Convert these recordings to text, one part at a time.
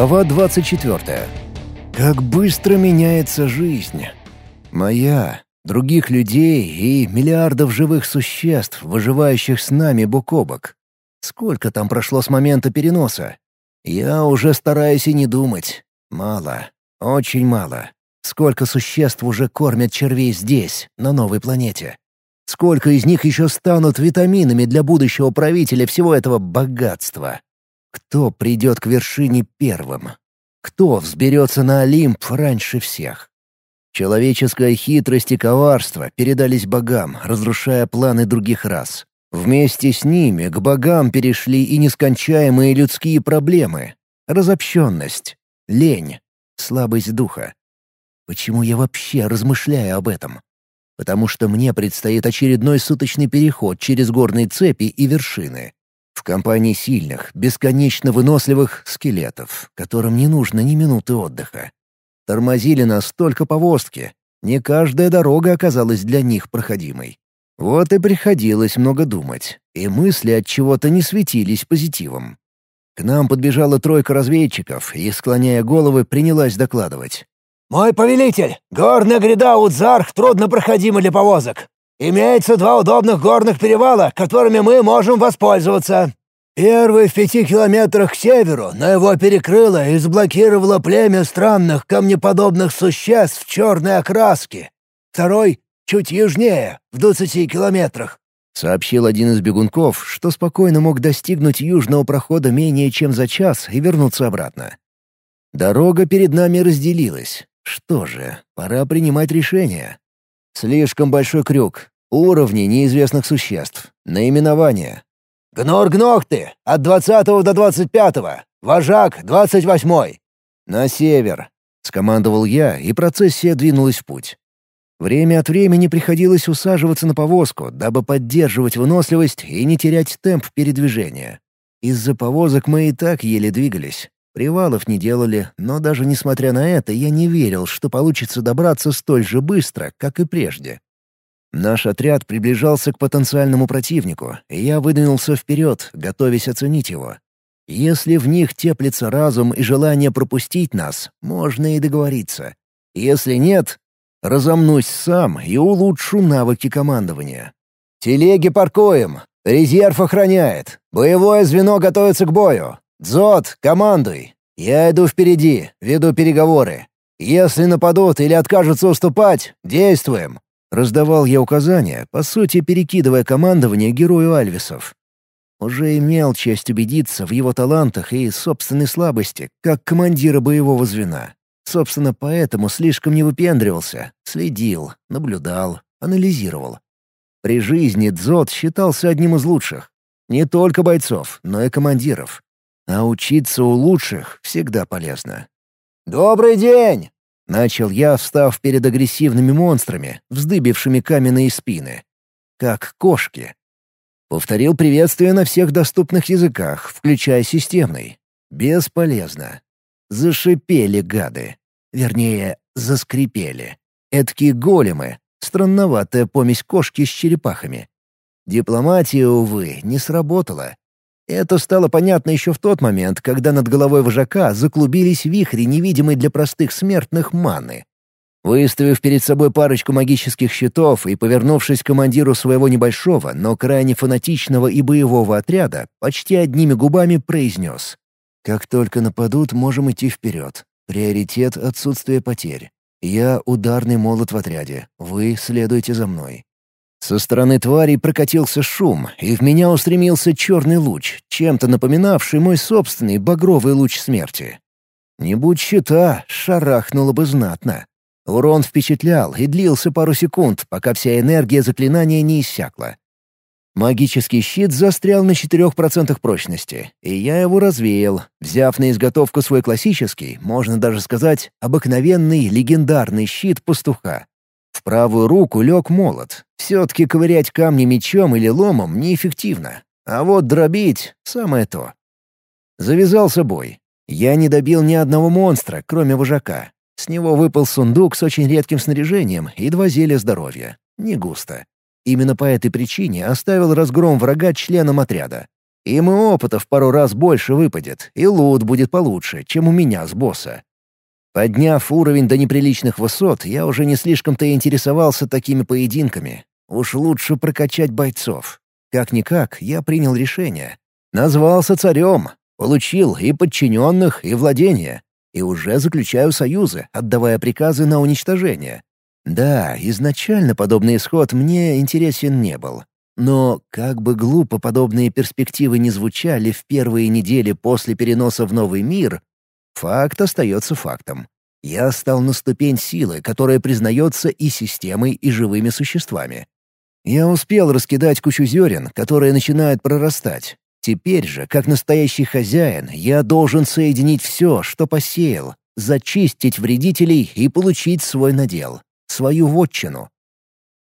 Глава 24. Как быстро меняется жизнь. Моя, других людей и миллиардов живых существ, выживающих с нами бок о бок. Сколько там прошло с момента переноса? Я уже стараюсь и не думать. Мало. Очень мало. Сколько существ уже кормят червей здесь, на новой планете? Сколько из них еще станут витаминами для будущего правителя всего этого богатства? Кто придет к вершине первым? Кто взберется на Олимп раньше всех? Человеческая хитрость и коварство передались богам, разрушая планы других рас. Вместе с ними к богам перешли и нескончаемые людские проблемы. Разобщенность, лень, слабость духа. Почему я вообще размышляю об этом? Потому что мне предстоит очередной суточный переход через горные цепи и вершины. В компании сильных, бесконечно выносливых скелетов, которым не нужно ни минуты отдыха. Тормозили нас только повозки. Не каждая дорога оказалась для них проходимой. Вот и приходилось много думать, и мысли от чего-то не светились позитивом. К нам подбежала тройка разведчиков и, склоняя головы, принялась докладывать. «Мой повелитель, горная гряда Удзарх труднопроходима для повозок. Имеется два удобных горных перевала, которыми мы можем воспользоваться. Первый в пяти километрах к северу, но его перекрыло и заблокировало племя странных камнеподобных существ черной окраски. Второй — чуть южнее, в двадцати километрах. Сообщил один из бегунков, что спокойно мог достигнуть южного прохода менее чем за час и вернуться обратно. Дорога перед нами разделилась. Что же, пора принимать решение. Слишком большой крюк, уровни неизвестных существ, наименование. «Гнор-гнохты! От двадцатого до двадцать пятого! Вожак — двадцать восьмой!» «На север!» — скомандовал я, и процессия двинулась в путь. Время от времени приходилось усаживаться на повозку, дабы поддерживать выносливость и не терять темп передвижения. Из-за повозок мы и так еле двигались. Привалов не делали, но даже несмотря на это, я не верил, что получится добраться столь же быстро, как и прежде. Наш отряд приближался к потенциальному противнику, и я выдвинулся вперед, готовясь оценить его. Если в них теплится разум и желание пропустить нас, можно и договориться. Если нет, разомнусь сам и улучшу навыки командования. «Телеги паркуем! Резерв охраняет! Боевое звено готовится к бою! «Дзот, командуй! Я иду впереди, веду переговоры. Если нападут или откажутся уступать, действуем!» Раздавал я указания, по сути перекидывая командование герою Альвисов. Уже имел честь убедиться в его талантах и собственной слабости, как командира боевого звена. Собственно, поэтому слишком не выпендривался, следил, наблюдал, анализировал. При жизни Дзот считался одним из лучших. Не только бойцов, но и командиров. А учиться у лучших всегда полезно. «Добрый день!» — начал я, встав перед агрессивными монстрами, вздыбившими каменные спины. Как кошки. Повторил приветствие на всех доступных языках, включая системный. Бесполезно. Зашипели гады. Вернее, заскрипели. Эдкие големы. Странноватая помесь кошки с черепахами. Дипломатия, увы, не сработала. Это стало понятно еще в тот момент, когда над головой вожака заклубились вихри, невидимые для простых смертных маны. Выставив перед собой парочку магических щитов и повернувшись к командиру своего небольшого, но крайне фанатичного и боевого отряда, почти одними губами произнес. «Как только нападут, можем идти вперед. Приоритет — отсутствие потерь. Я — ударный молот в отряде. Вы следуйте за мной. Со стороны тварей прокатился шум, и в меня устремился черный луч, чем-то напоминавший мой собственный багровый луч смерти. Не будь щита, шарахнуло бы знатно. Урон впечатлял и длился пару секунд, пока вся энергия заклинания не иссякла. Магический щит застрял на 4% прочности, и я его развеял, взяв на изготовку свой классический, можно даже сказать, обыкновенный легендарный щит пастуха. В правую руку лег молот. Все-таки ковырять камни мечом или ломом неэффективно. А вот дробить — самое то. Завязался бой. Я не добил ни одного монстра, кроме вожака. С него выпал сундук с очень редким снаряжением и два зелья здоровья. Не густо. Именно по этой причине оставил разгром врага членам отряда. Им и опытов пару раз больше выпадет, и лут будет получше, чем у меня с босса. Подняв уровень до неприличных высот, я уже не слишком-то интересовался такими поединками. Уж лучше прокачать бойцов. Как-никак, я принял решение. Назвался царем, получил и подчиненных, и владения. И уже заключаю союзы, отдавая приказы на уничтожение. Да, изначально подобный исход мне интересен не был. Но, как бы глупо подобные перспективы не звучали в первые недели после переноса в новый мир, факт остается фактом. Я стал на ступень силы, которая признается и системой, и живыми существами. Я успел раскидать кучу зерен, которые начинают прорастать. Теперь же, как настоящий хозяин, я должен соединить все, что посеял, зачистить вредителей и получить свой надел, свою вотчину.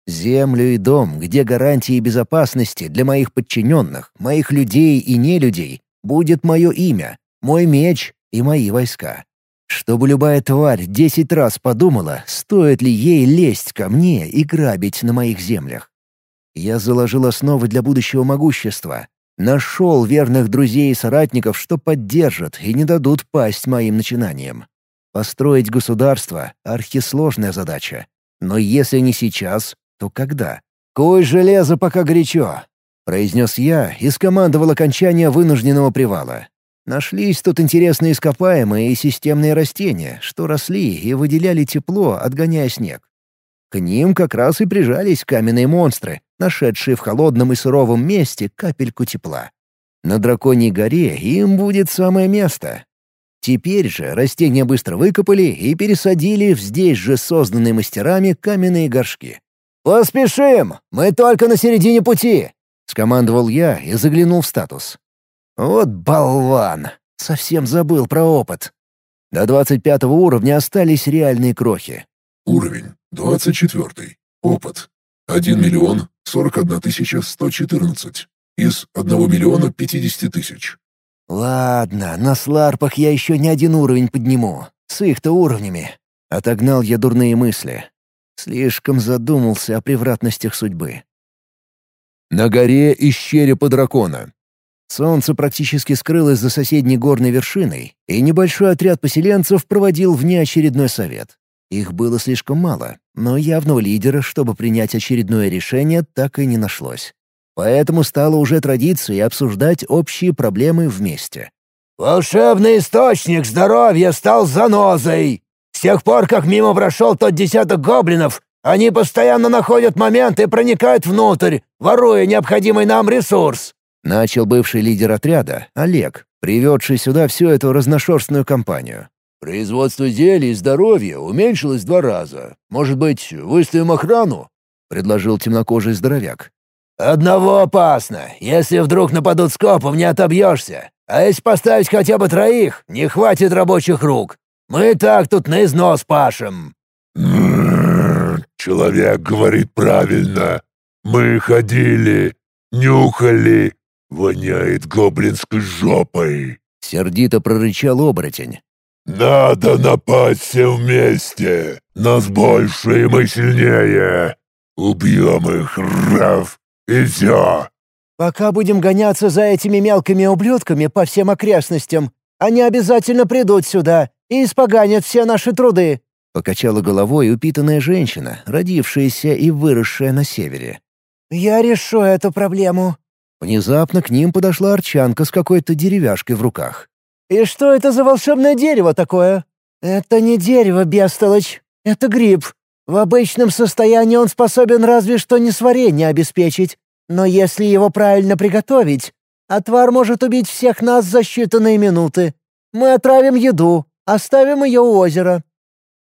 Землю и дом, где гарантии безопасности для моих подчиненных, моих людей и нелюдей, будет мое имя, мой меч и мои войска. Чтобы любая тварь десять раз подумала, стоит ли ей лезть ко мне и грабить на моих землях. Я заложил основы для будущего могущества, нашел верных друзей и соратников, что поддержат и не дадут пасть моим начинаниям. Построить государство — архисложная задача. Но если не сейчас, то когда? «Куй железо, пока горячо!» — произнес я и скомандовал окончание вынужденного привала. Нашлись тут интересные ископаемые и системные растения, что росли и выделяли тепло, отгоняя снег. К ним как раз и прижались каменные монстры, нашедшие в холодном и суровом месте капельку тепла. На Драконьей горе им будет самое место. Теперь же растения быстро выкопали и пересадили в здесь же созданные мастерами каменные горшки. «Поспешим! Мы только на середине пути!» — скомандовал я и заглянул в статус. «Вот болван! Совсем забыл про опыт!» До двадцать пятого уровня остались реальные крохи. Уровень двадцать четвертый. Опыт. один миллион сорок одна тысяча сто четырнадцать из одного миллиона пятидесяти тысяч. «Ладно, на сларпах я еще не один уровень подниму. С их-то уровнями». Отогнал я дурные мысли. Слишком задумался о превратностях судьбы. На горе из черепа дракона. Солнце практически скрылось за соседней горной вершиной, и небольшой отряд поселенцев проводил внеочередной совет. Их было слишком мало, но явного лидера, чтобы принять очередное решение, так и не нашлось. Поэтому стало уже традицией обсуждать общие проблемы вместе. «Волшебный источник здоровья стал занозой. С тех пор, как мимо прошел тот десяток гоблинов, они постоянно находят момент и проникают внутрь, воруя необходимый нам ресурс». Начал бывший лидер отряда, Олег, приведший сюда всю эту разношерстную компанию. «Производство зелий и здоровья уменьшилось два раза. Может быть, выставим охрану?» — предложил темнокожий здоровяк. «Одного опасно. Если вдруг нападут скопом, не отобьешься. А если поставить хотя бы троих, не хватит рабочих рук. Мы так тут на износ пашем». «Человек говорит правильно. Мы ходили, нюхали. Воняет гоблинской жопой». Сердито прорычал оборотень. «Надо напасть все вместе. Нас больше, и мы сильнее. Убьем их, Раф, и все!» «Пока будем гоняться за этими мелкими ублюдками по всем окрестностям, они обязательно придут сюда и испоганят все наши труды», — покачала головой упитанная женщина, родившаяся и выросшая на севере. «Я решу эту проблему». Внезапно к ним подошла арчанка с какой-то деревяшкой в руках. «И что это за волшебное дерево такое?» «Это не дерево, бестолочь. Это гриб. В обычном состоянии он способен разве что несварение обеспечить. Но если его правильно приготовить, отвар может убить всех нас за считанные минуты. Мы отравим еду, оставим ее у озера.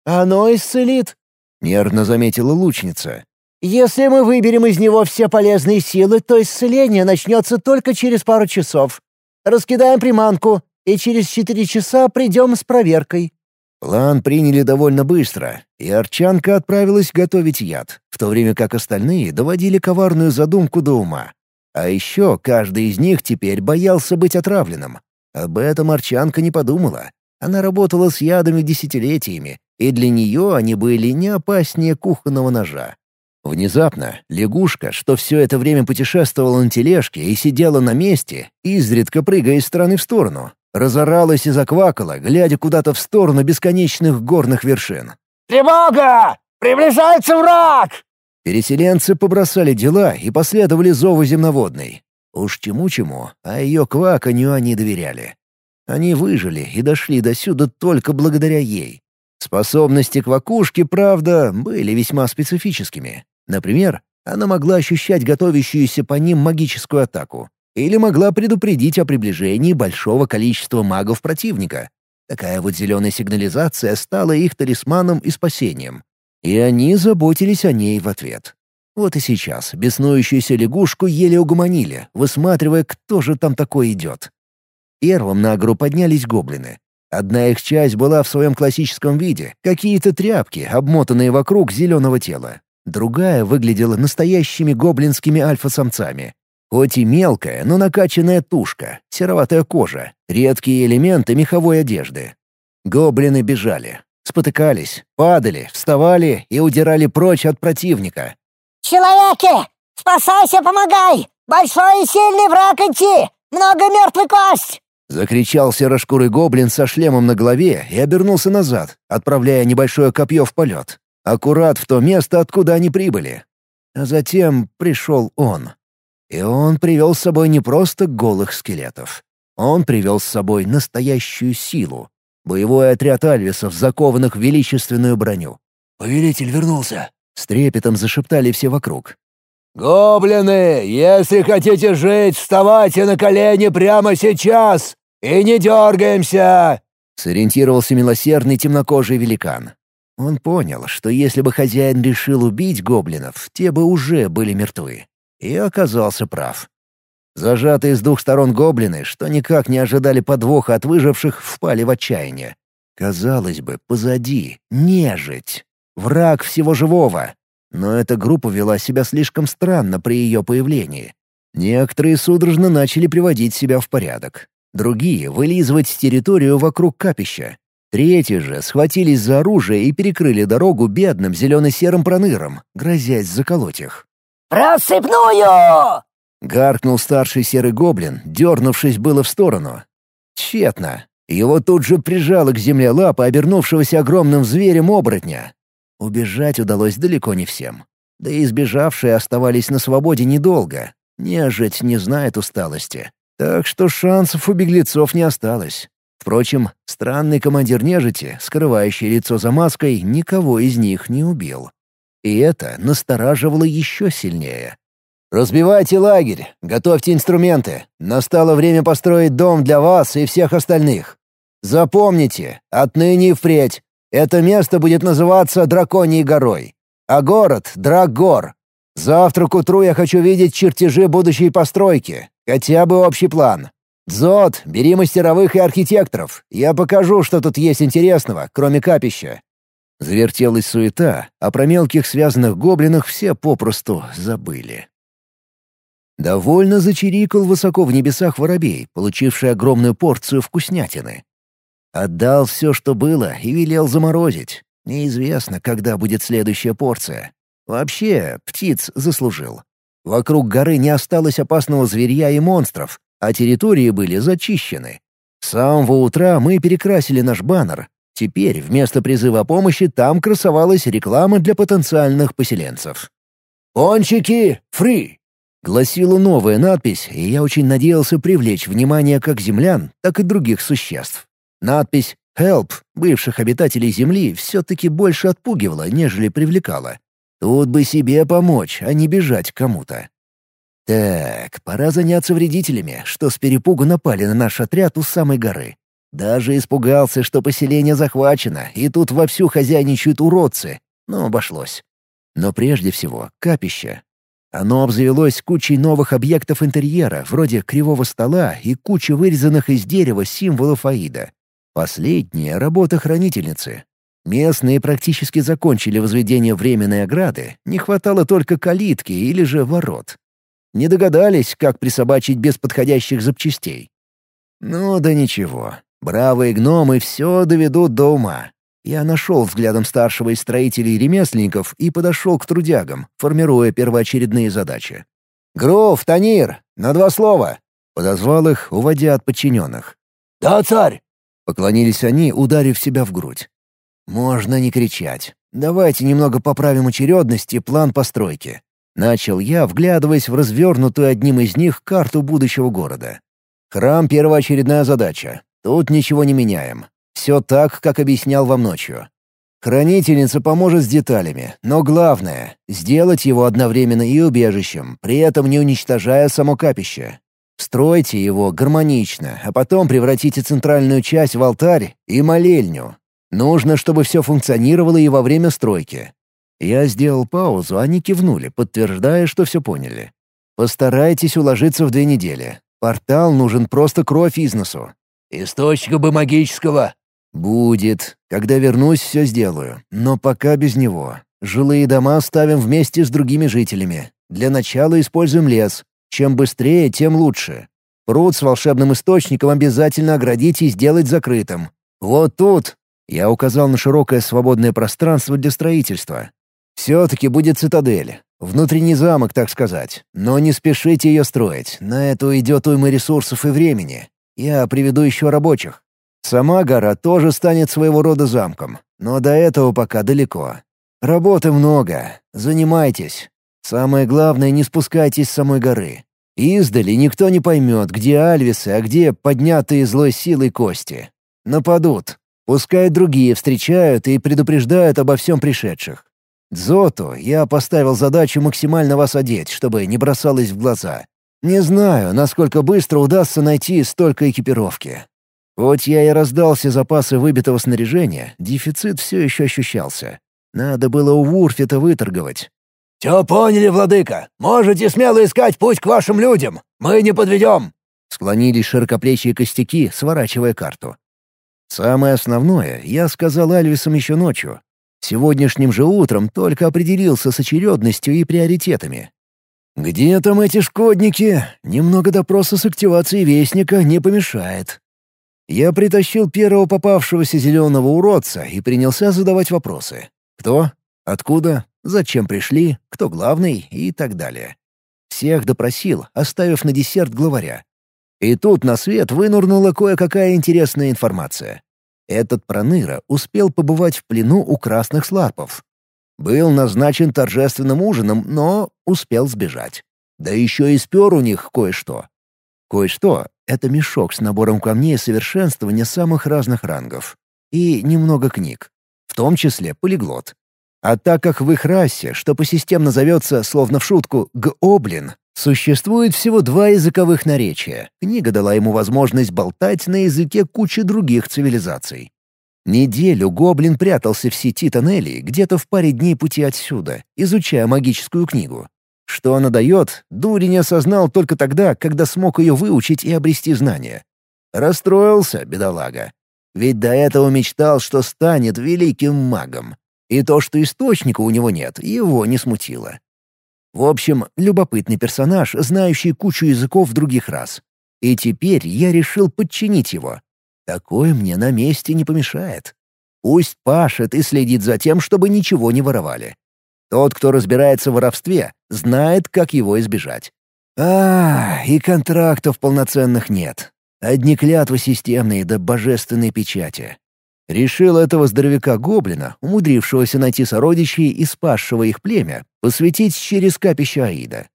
Оно исцелит», — нервно заметила лучница. «Если мы выберем из него все полезные силы, то исцеление начнется только через пару часов. Раскидаем приманку, и через четыре часа придем с проверкой. План приняли довольно быстро, и Арчанка отправилась готовить яд, в то время как остальные доводили коварную задумку до ума. А еще каждый из них теперь боялся быть отравленным. Об этом Арчанка не подумала. Она работала с ядами десятилетиями, и для нее они были не опаснее кухонного ножа. Внезапно лягушка, что все это время путешествовала на тележке и сидела на месте, изредка прыгая из стороны в сторону, разоралась и заквакала, глядя куда-то в сторону бесконечных горных вершин. «Тревога! Приближается враг!» Переселенцы побросали дела и последовали зову земноводной. Уж чему-чему, а ее кваканью они доверяли. Они выжили и дошли до сюда только благодаря ей. Способности квакушки, правда, были весьма специфическими. Например, она могла ощущать готовящуюся по ним магическую атаку или могла предупредить о приближении большого количества магов противника. Такая вот зеленая сигнализация стала их талисманом и спасением. И они заботились о ней в ответ. Вот и сейчас беснующуюся лягушку еле угомонили, высматривая, кто же там такой идет. Первым на агру поднялись гоблины. Одна их часть была в своем классическом виде, какие-то тряпки, обмотанные вокруг зеленого тела. Другая выглядела настоящими гоблинскими альфа-самцами. Хоть и мелкая, но накачанная тушка, сероватая кожа, редкие элементы меховой одежды. Гоблины бежали, спотыкались, падали, вставали и удирали прочь от противника. «Человеки! Спасайся, помогай! Большой и сильный враг идти! Много мертвых кость!» Закричал серошкурый гоблин со шлемом на голове и обернулся назад, отправляя небольшое копье в полет. Аккурат в то место, откуда они прибыли. А затем пришел он. И он привел с собой не просто голых скелетов. Он привел с собой настоящую силу. Боевой отряд альвисов, закованных в величественную броню. «Повелитель вернулся!» — с трепетом зашептали все вокруг. «Гоблины, если хотите жить, вставайте на колени прямо сейчас и не дергаемся!» — сориентировался милосердный темнокожий великан. Он понял, что если бы хозяин решил убить гоблинов, те бы уже были мертвы. И оказался прав. Зажатые с двух сторон гоблины, что никак не ожидали подвоха от выживших, впали в отчаяние. Казалось бы, позади — нежить. Враг всего живого. Но эта группа вела себя слишком странно при ее появлении. Некоторые судорожно начали приводить себя в порядок. Другие — вылизывать территорию вокруг капища. Третьи же схватились за оружие и перекрыли дорогу бедным зелено-серым пронырам, грозясь заколоть их. «Рассыпную!» — гаркнул старший серый гоблин, дернувшись было в сторону. Тщетно. Его тут же прижало к земле лапа обернувшегося огромным зверем оборотня. Убежать удалось далеко не всем. Да и избежавшие оставались на свободе недолго. Нежить не знает усталости. Так что шансов у беглецов не осталось. Впрочем, странный командир нежити, скрывающий лицо за маской, никого из них не убил. И это настораживало еще сильнее. «Разбивайте лагерь, готовьте инструменты. Настало время построить дом для вас и всех остальных. Запомните, отныне и впредь, это место будет называться Драконьей горой, а город — Драггор. Завтра к утру я хочу видеть чертежи будущей постройки, хотя бы общий план. Зод, бери мастеровых и архитекторов. Я покажу, что тут есть интересного, кроме капища». Завертелась суета, а про мелких связанных гоблинах все попросту забыли. Довольно зачирикал высоко в небесах воробей, получивший огромную порцию вкуснятины. Отдал все, что было, и велел заморозить. Неизвестно, когда будет следующая порция. Вообще, птиц заслужил. Вокруг горы не осталось опасного зверья и монстров, а территории были зачищены. С самого утра мы перекрасили наш баннер. Теперь вместо призыва о помощи там красовалась реклама для потенциальных поселенцев. «Пончики фри!» — гласила новая надпись, и я очень надеялся привлечь внимание как землян, так и других существ. Надпись «Help» бывших обитателей Земли все-таки больше отпугивала, нежели привлекала. Тут бы себе помочь, а не бежать кому-то. Так, пора заняться вредителями, что с перепугу напали на наш отряд у самой горы. Даже испугался, что поселение захвачено, и тут вовсю хозяйничают уродцы, но обошлось. Но прежде всего — капище. Оно обзавелось кучей новых объектов интерьера, вроде кривого стола и кучи вырезанных из дерева символов Аида. Последняя — работа хранительницы. Местные практически закончили возведение временной ограды, не хватало только калитки или же ворот. Не догадались, как присобачить без подходящих запчастей. Ну да ничего, бравые гномы все доведут до ума. Я нашел взглядом старшего из строителей и ремесленников и подошел к трудягам, формируя первоочередные задачи. «Гров, Танир, на два слова!» — подозвал их, уводя от подчиненных. «Да, царь!» — поклонились они, ударив себя в грудь. «Можно не кричать. Давайте немного поправим очередность и план постройки». Начал я, вглядываясь в развернутую одним из них карту будущего города. «Храм — первоочередная задача. Тут ничего не меняем. Все так, как объяснял вам ночью. Хранительница поможет с деталями, но главное — сделать его одновременно и убежищем, при этом не уничтожая само капище. Стройте его гармонично, а потом превратите центральную часть в алтарь и молельню. Нужно, чтобы все функционировало и во время стройки. Я сделал паузу, они кивнули, подтверждая, что все поняли. Постарайтесь уложиться в две недели. Портал нужен просто кровь из носу. «Источника бы магического!» «Будет. Когда вернусь, все сделаю. Но пока без него. Жилые дома ставим вместе с другими жителями. Для начала используем лес. Чем быстрее, тем лучше. Пруд с волшебным источником обязательно оградить и сделать закрытым. Вот тут...» Я указал на широкое свободное пространство для строительства. «Все-таки будет цитадель. Внутренний замок, так сказать. Но не спешите ее строить. На это уйдет уйма ресурсов и времени. Я приведу еще рабочих. Сама гора тоже станет своего рода замком, но до этого пока далеко. Работы много, занимайтесь. Самое главное, не спускайтесь с самой горы. Издали никто не поймет, где альвисы, а где поднятые злой силой кости. Нападут. Пускай другие встречают и предупреждают обо всем пришедших. Дзоту я поставил задачу максимально вас одеть, чтобы не бросалось в глаза. Не знаю, насколько быстро удастся найти столько экипировки. Хоть я и раздал все запасы выбитого снаряжения, дефицит все еще ощущался. Надо было у Вурфита выторговать. «Все поняли, владыка. Можете смело искать путь к вашим людям. Мы не подведем!» Склонились широкоплечие костяки, сворачивая карту. Самое основное я сказал Альвисам еще ночью. Сегодняшним же утром только определился с очередностью и приоритетами. «Где там эти шкодники? Немного допроса с активацией Вестника не помешает. Я притащил первого попавшегося зеленого уродца и принялся задавать вопросы. Кто? Откуда? Зачем пришли? Кто главный? И так далее. Всех допросил, оставив на десерт главаря. И тут на свет вынурнула кое-какая интересная информация. Этот проныра успел побывать в плену у красных сларпов. Был назначен торжественным ужином, но успел сбежать. Да еще и спер у них кое-что. Кое-что — это мешок с набором камней совершенствования самых разных рангов. И немного книг. В том числе полиглот. А так как в их расе, что по системно зовется, словно в шутку, «гоблин», существует всего два языковых наречия, книга дала ему возможность болтать на языке кучи других цивилизаций. Неделю гоблин прятался в сети тоннелей где-то в паре дней пути отсюда, изучая магическую книгу. Что она дает, Дури не осознал только тогда, когда смог ее выучить и обрести знания. Расстроился, бедолага. Ведь до этого мечтал, что станет великим магом. И то, что источника у него нет, его не смутило. В общем, любопытный персонаж, знающий кучу языков других рас. И теперь я решил подчинить его. Такое мне на месте не помешает. Пусть пашет и следит за тем, чтобы ничего не воровали. Тот, кто разбирается в воровстве, знает, как его избежать. А, и контрактов полноценных нет. Одни клятвы системные до божественной печати. Решил этого здоровяка-гоблина, умудрившегося найти сородичей и спасшего их племя, посвятить через капище Аида.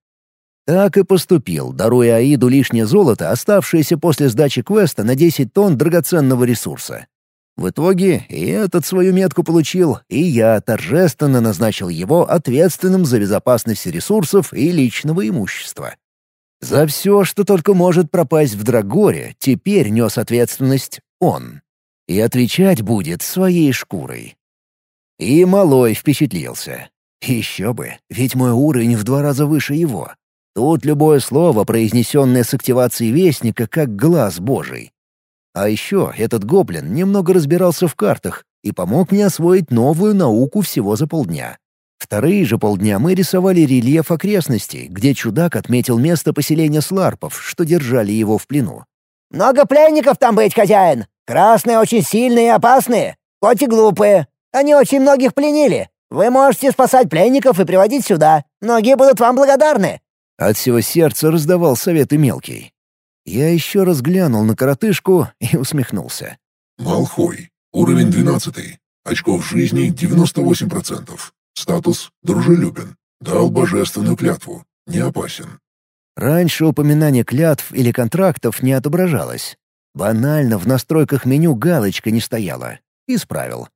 Так и поступил, даруя Аиду лишнее золото, оставшееся после сдачи квеста на 10 тонн драгоценного ресурса. В итоге и этот свою метку получил, и я торжественно назначил его ответственным за безопасность ресурсов и личного имущества. За все, что только может пропасть в Драгоре, теперь нес ответственность он. И отвечать будет своей шкурой. И Малой впечатлился. Еще бы, ведь мой уровень в два раза выше его. Тут любое слово, произнесенное с активацией Вестника, как глаз божий. А еще этот гоблин немного разбирался в картах и помог мне освоить новую науку всего за полдня. Вторые же полдня мы рисовали рельеф окрестностей, где чудак отметил место поселения сларпов, что держали его в плену. «Много пленников там быть, хозяин! Красные очень сильные и опасные! хоть и глупые. Они очень многих пленили. Вы можете спасать пленников и приводить сюда. Многие будут вам благодарны». От всего сердца раздавал советы мелкий. Я еще раз глянул на коротышку и усмехнулся. Малхой. Уровень 12. Очков жизни 98%. Статус «Дружелюбен». Дал божественную клятву. Не опасен. Раньше упоминание клятв или контрактов не отображалось. Банально в настройках меню галочка не стояла. Исправил.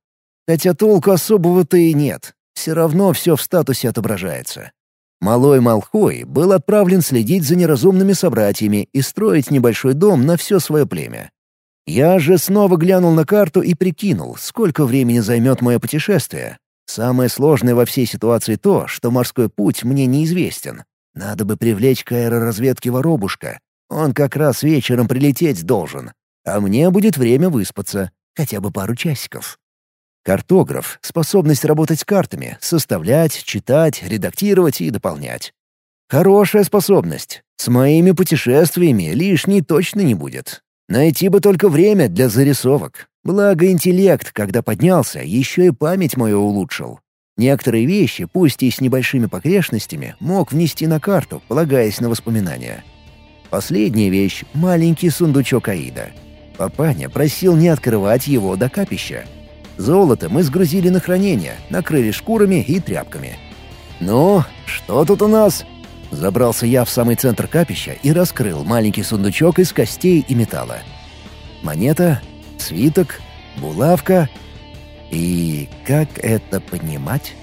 Хотя толку особого-то и нет. Все равно все в статусе отображается. Малой Малхой был отправлен следить за неразумными собратьями и строить небольшой дом на все свое племя. Я же снова глянул на карту и прикинул, сколько времени займет мое путешествие. Самое сложное во всей ситуации то, что морской путь мне неизвестен. Надо бы привлечь к аэроразведке воробушка. Он как раз вечером прилететь должен. А мне будет время выспаться. Хотя бы пару часиков. Картограф — способность работать картами, составлять, читать, редактировать и дополнять. Хорошая способность. С моими путешествиями лишней точно не будет. Найти бы только время для зарисовок. Благо интеллект, когда поднялся, еще и память мою улучшил. Некоторые вещи, пусть и с небольшими погрешностями, мог внести на карту, полагаясь на воспоминания. Последняя вещь — маленький сундучок Аида. Папаня просил не открывать его до капища. Золото мы сгрузили на хранение, накрыли шкурами и тряпками. «Ну, что тут у нас?» Забрался я в самый центр капища и раскрыл маленький сундучок из костей и металла. Монета, свиток, булавка. И как это понимать?